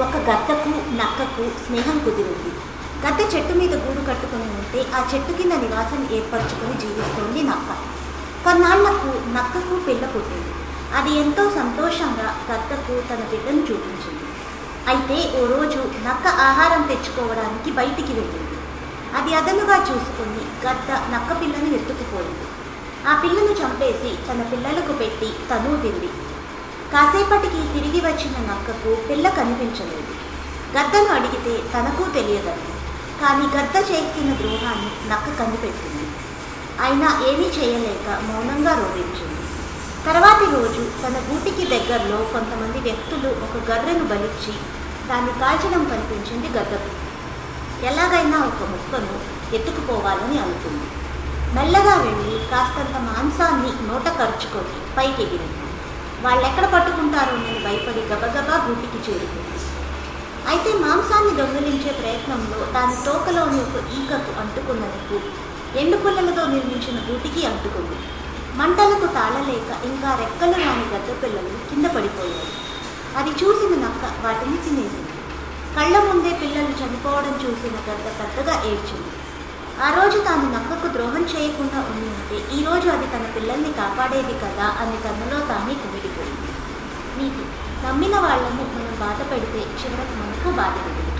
ఒక గద్దకు నక్కకు స్నేహం కుదిరింది. గద్ద చెట్టు మీద గూడు కట్టుకుని ఉంటే ఆ చెట్టు కింద నివాసం ఏర్పరచుకొని జీవిస్తోంది నక్క. కొన్నాళ్ళకు నక్కకు పిల్ల పుట్టింది. అది ఎంతో సంతోషంగా గద్దకు తన బిడ్డను చూపించింది. అయితే ఓ రోజు నక్క ఆహారం తెచ్చుకోవడానికి బయటికి వెళ్ళింది. అది అదనుగా చూసుకుని గద్ద నక్క పిల్లను ఎత్తుకుపోయింది ఆ పిల్లను చంపేసి తన పిల్లలకు పెట్టి తను తింది. కాసేపటికి తిరిగి వచ్చిన నక్కకు పిల్ల కనిపించలేదు. గద్దను అడిగితే తనకు తెలియదండి. కానీ గద్ద చేసిన ద్రోహాన్ని నక్క కనిపెట్టింది. అయినా ఏమీ చేయలేక మౌనంగా రోధించింది. తర్వాతి రోజు తన గూటికి దగ్గరలో కొంతమంది వ్యక్తులు ఒక గర్రెను బలిచ్చి దాన్ని కాల్చడం కనిపించింది గద్దకు. ఎలాగైనా ఒక ముక్కను ఎత్తుకుపోవాలని అనుకుంది. మెల్లగా వెళ్ళి కాస్తంత మాంసాన్ని నోట ఖర్చుకొని వాళ్ళు వాళ్ళెక్కడ పట్టుకుంటారో నేను భయపడి గబగబా గూటికి చేరుకుంది. అయితే మాంసాన్ని దొంగిలించే ప్రయత్నంలో దాని తోకలోని ఒక ఈకకు అంటుకున్నందుకు ఎండు పుల్లలతో నిర్మించిన గూటికి అంటుకుంది. మంటలకు తాళలేక ఇంకా రెక్కలు రాని గద్ద పిల్లలు కింద పడిపోయాయి. అది చూసిన నక్క వాటిని తినేసింది. కళ్ళ ముందే పిల్లలు చనిపోవడం చూసిన గద్ద పెద్దగా ఏడ్చింది. ఆ రోజు తాను నక్కకు ద్రోహం చేయకుండా ఉండి ఉంటే ఈ రోజు అది తన పిల్లల్ని కాపాడేది కదా అని తనలో తానే కుమిడిపోయింది నీతి నమ్మిన వాళ్ళను మనం బాధ పెడితే చివరకు మనకు బాధ పెడుతుంది